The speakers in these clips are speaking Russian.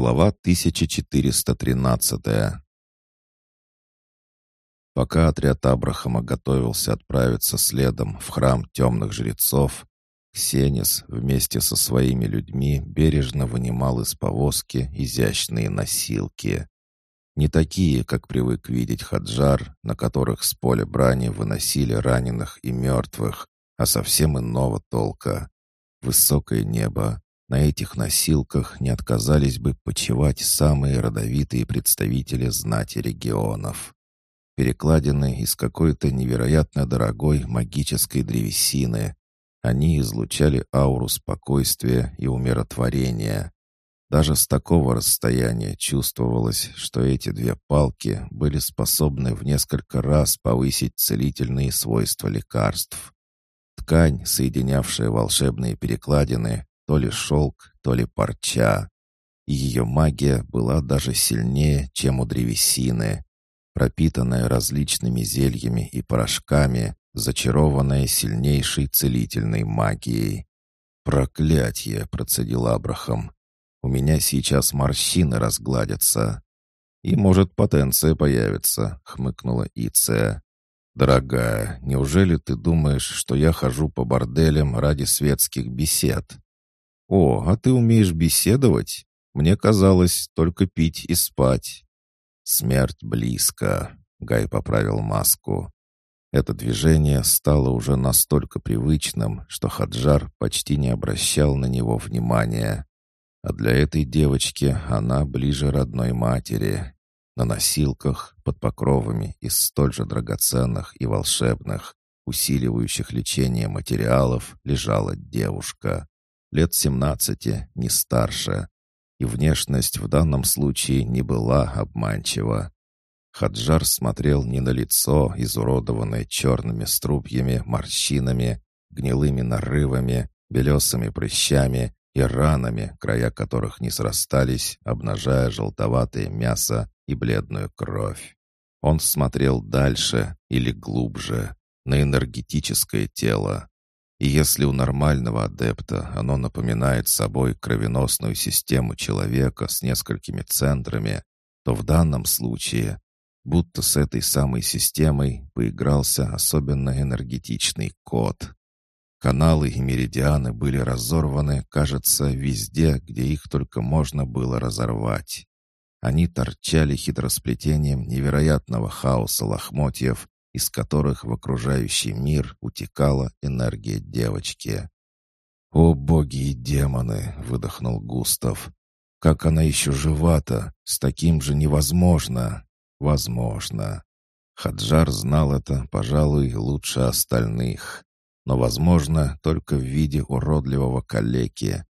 Глава 1413 Пока отряд Абрахама готовился отправиться следом в храм темных жрецов, Ксенис вместе со своими людьми бережно вынимал из повозки изящные носилки. Не такие, как привык видеть Хаджар, на которых с поля брани выносили раненых и мертвых, а совсем иного толка. Высокое небо, на этих носилках не отказались бы почивать самые родовитые представители знати регионов. Перекладины из какой-то невероятно дорогой магической древесины. Они излучали ауру спокойствия и умиротворения. Даже с такого расстояния чувствовалось, что эти две палки были способны в несколько раз повысить целительные свойства лекарств. Ткань, соединявшая волшебные перекладины, то ли шелк, то ли парча. И ее магия была даже сильнее, чем у древесины, пропитанная различными зельями и порошками, зачарованная сильнейшей целительной магией. «Проклятье!» — процедил Абрахам. «У меня сейчас морщины разгладятся». «И, может, потенция появится», — хмыкнула Иция. «Дорогая, неужели ты думаешь, что я хожу по борделям ради светских бесед?» «О, а ты умеешь беседовать? Мне казалось, только пить и спать». «Смерть близко», — Гай поправил маску. Это движение стало уже настолько привычным, что Хаджар почти не обращал на него внимания. А для этой девочки она ближе родной матери. На носилках, под покровами из столь же драгоценных и волшебных, усиливающих лечение материалов, лежала девушка лет семнадцати, не старше, и внешность в данном случае не была обманчива. Хаджар смотрел не на лицо, изуродованное черными струпьями, морщинами, гнилыми нарывами, белесыми прыщами и ранами, края которых не срастались, обнажая желтоватое мясо и бледную кровь. Он смотрел дальше или глубже, на энергетическое тело, и если у нормального адепта оно напоминает собой кровеносную систему человека с несколькими центрами, то в данном случае будто с этой самой системой поигрался особенно энергетичный код. Каналы и меридианы были разорваны, кажется, везде, где их только можно было разорвать. Они торчали хитросплетением невероятного хаоса лохмотьев, из которых в окружающий мир утекала энергия девочки. «О боги и демоны!» — выдохнул Густав. «Как она еще жива-то? С таким же невозможно!» «Возможно!» Хаджар знал это, пожалуй, лучше остальных. Но, возможно, только в виде уродливого калеки,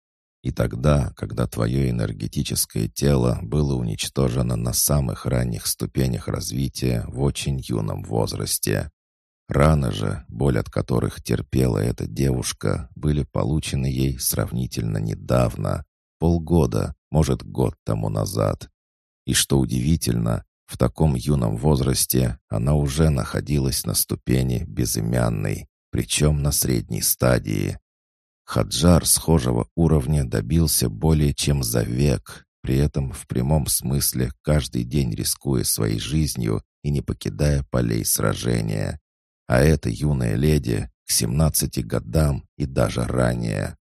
и тогда, когда твое энергетическое тело было уничтожено на самых ранних ступенях развития в очень юном возрасте. Раны же, боль от которых терпела эта девушка, были получены ей сравнительно недавно, полгода, может, год тому назад. И что удивительно, в таком юном возрасте она уже находилась на ступени безымянной, причем на средней стадии. Хаджар схожего уровня добился более чем за век, при этом в прямом смысле каждый день рискуя своей жизнью и не покидая полей сражения. А эта юная леди к семнадцати годам и даже ранее.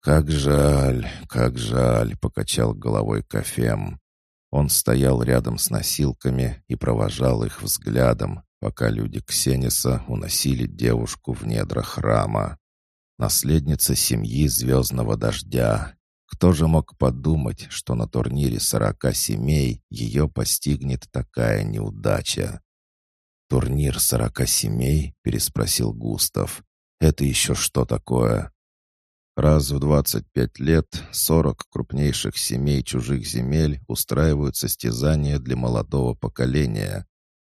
«Как жаль, как жаль», — покачал головой Кафем. Он стоял рядом с носилками и провожал их взглядом, пока люди Ксениса уносили девушку в недра храма наследница семьи Звездного Дождя. Кто же мог подумать, что на турнире сорока семей ее постигнет такая неудача? «Турнир сорока семей?» — переспросил Густав. «Это еще что такое?» Раз в двадцать пять лет сорок крупнейших семей чужих земель устраивают состязания для молодого поколения.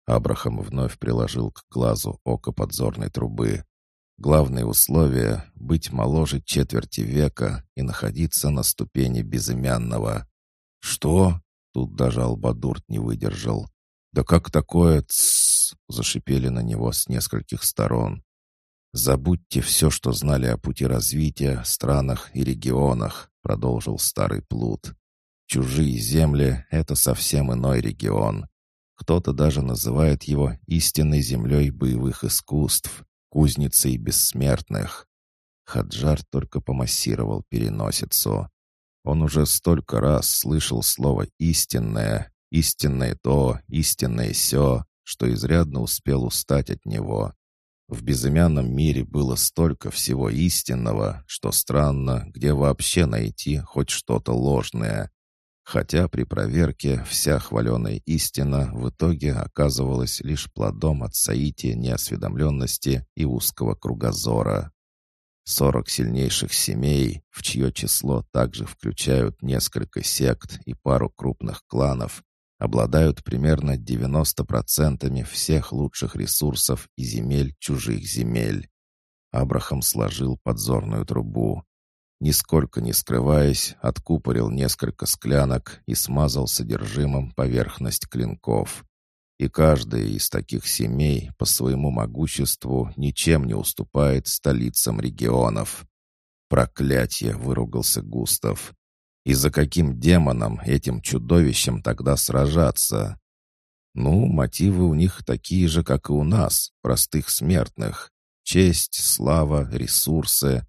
Абрахам вновь приложил к глазу око подзорной трубы. Главное условие — быть моложе четверти века и находиться на ступени безымянного. «Что?» — тут даже Албадурт не выдержал. «Да как такое «тссс»?» — зашипели на него с нескольких сторон. «Забудьте все, что знали о пути развития, странах и регионах», — продолжил старый плут. Чужие земли — это совсем иной регион. Кто-то даже называет его истинной землей боевых искусств, кузницей бессмертных. Хаджар только помассировал переносицу. Он уже столько раз слышал слово «истинное», «истинное то», «истинное сё», что изрядно успел устать от него. В безымянном мире было столько всего истинного, что странно, где вообще найти хоть что-то ложное. Хотя при проверке вся хваленая истина в итоге оказывалась лишь плодом от соития неосведомленности и узкого кругозора. Сорок сильнейших семей, в чье число также включают несколько сект и пару крупных кланов, обладают примерно 90% всех лучших ресурсов и земель чужих земель. Абрахам сложил подзорную трубу. Нисколько не скрываясь, откупорил несколько склянок и смазал содержимым поверхность клинков. И каждая из таких семей по своему могуществу ничем не уступает столицам регионов. «Проклятье!» — выругался Густав. И за каким демоном этим чудовищем тогда сражаться? Ну, мотивы у них такие же, как и у нас, простых смертных. Честь, слава, ресурсы.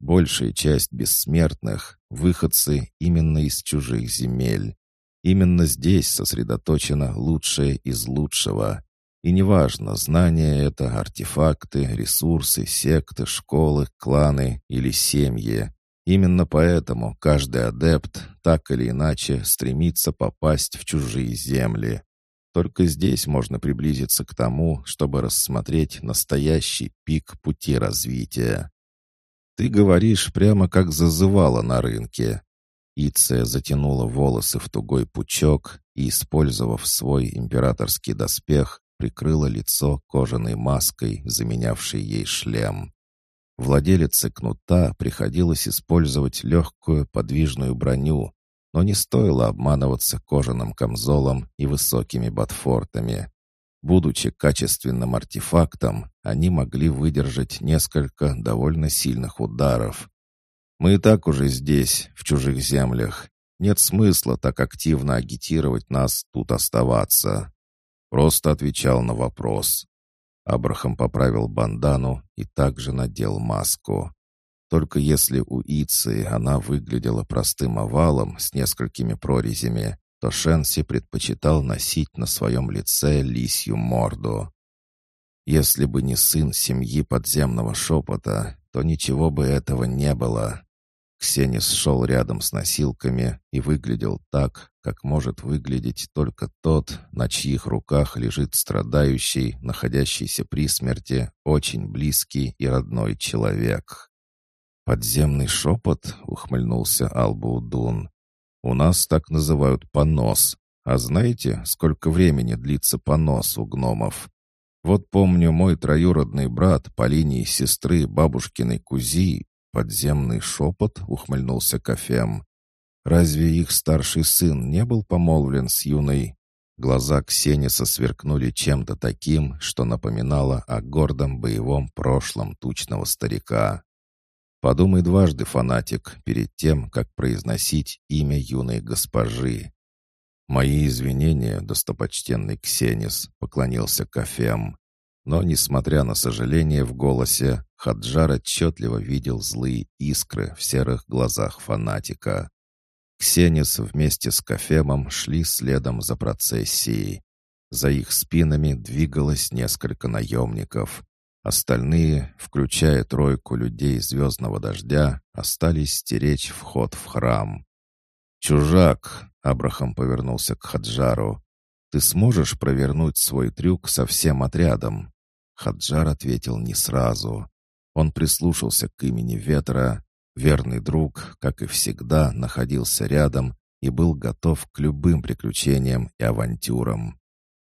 Большая часть бессмертных — выходцы именно из чужих земель. Именно здесь сосредоточено лучшее из лучшего. И неважно, знания — это артефакты, ресурсы, секты, школы, кланы или семьи. Именно поэтому каждый адепт так или иначе стремится попасть в чужие земли. Только здесь можно приблизиться к тому, чтобы рассмотреть настоящий пик пути развития. Ты говоришь прямо как зазывала на рынке. Иция затянула волосы в тугой пучок и, использовав свой императорский доспех, прикрыла лицо кожаной маской, заменявшей ей шлем. Владелице кнута приходилось использовать легкую подвижную броню, но не стоило обманываться кожаным камзолом и высокими ботфортами. Будучи качественным артефактом, они могли выдержать несколько довольно сильных ударов. Мы и так уже здесь, в чужих землях. Нет смысла так активно агитировать нас тут оставаться. Просто отвечал на вопрос. Абрахам поправил бандану и также надел маску. Только если у Иции она выглядела простым овалом с несколькими прорезями, то Шенси предпочитал носить на своем лице лисью морду. Если бы не сын семьи подземного шепота, то ничего бы этого не было. Ксенис шел рядом с носилками и выглядел так, как может выглядеть только тот, на чьих руках лежит страдающий, находящийся при смерти, очень близкий и родной человек. «Подземный шепот?» — ухмыльнулся Албаудун. «У нас так называют понос. А знаете, сколько времени длится понос у гномов? Вот помню, мой троюродный брат по линии сестры бабушкиной кузи «Подземный шепот?» — ухмыльнулся Кофем. «Разве их старший сын не был помолвлен с юной?» Глаза Ксениса сверкнули чем-то таким, что напоминало о гордом боевом прошлом тучного старика. Подумай дважды, фанатик, перед тем, как произносить имя юной госпожи. «Мои извинения, достопочтенный Ксенис», — поклонился Кофем. Но, несмотря на сожаление в голосе, Хаджар отчетливо видел злые искры в серых глазах фанатика. Ксенис вместе с Кафемом шли следом за процессией. За их спинами двигалось несколько наемников. Остальные, включая тройку людей звездного дождя, остались стеречь вход в храм. «Чужак!» — Абрахам повернулся к Хаджару. «Ты сможешь провернуть свой трюк со всем отрядом?» Хаджар ответил не сразу. Он прислушался к имени Ветра. Верный друг, как и всегда, находился рядом и был готов к любым приключениям и авантюрам.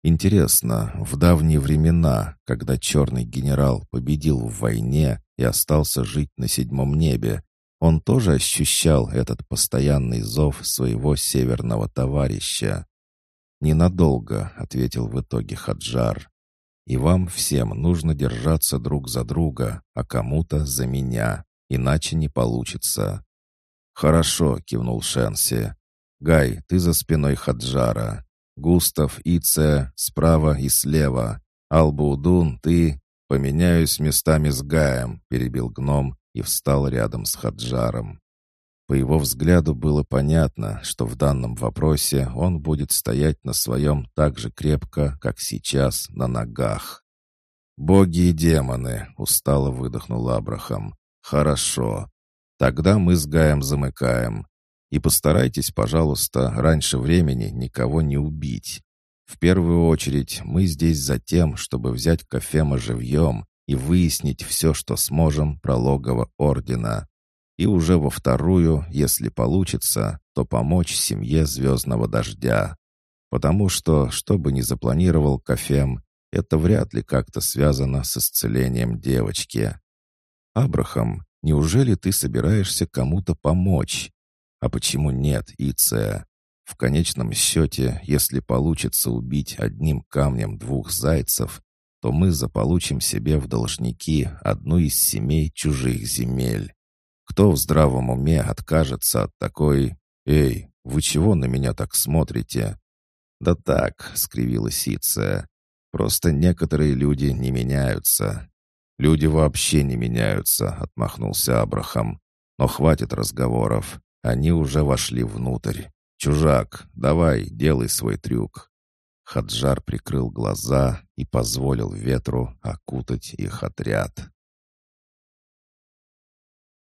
Интересно, в давние времена, когда черный генерал победил в войне и остался жить на седьмом небе, он тоже ощущал этот постоянный зов своего северного товарища. «Ненадолго», — ответил в итоге Хаджар. И вам всем нужно держаться друг за друга, а кому-то за меня, иначе не получится». «Хорошо», — кивнул Шенси. Гай, ты за спиной Хаджара. Густав, Ице, справа и слева. Албаудун, ты... «Поменяюсь местами с Гаем», — перебил гном и встал рядом с Хаджаром. По его взгляду было понятно, что в данном вопросе он будет стоять на своем так же крепко, как сейчас, на ногах. «Боги и демоны!» — устало выдохнул Абрахам. «Хорошо. Тогда мы с Гаем замыкаем. И постарайтесь, пожалуйста, раньше времени никого не убить. В первую очередь мы здесь за тем, чтобы взять Кофема живьем и выяснить все, что сможем про логово Ордена. И уже во вторую, если получится, то помочь семье Звездного Дождя. Потому что, что бы ни запланировал Кофем, это вряд ли как-то связано с исцелением девочки. «Абрахам, неужели ты собираешься кому-то помочь?» «А почему нет, Иция? В конечном счете, если получится убить одним камнем двух зайцев, то мы заполучим себе в должники одну из семей чужих земель. Кто в здравом уме откажется от такой «Эй, вы чего на меня так смотрите?» «Да так», — скривилась Иция, — «просто некоторые люди не меняются». «Люди вообще не меняются», — отмахнулся Абрахам. «Но хватит разговоров. Они уже вошли внутрь. «Чужак, давай, делай свой трюк». Хаджар прикрыл глаза и позволил ветру окутать их отряд.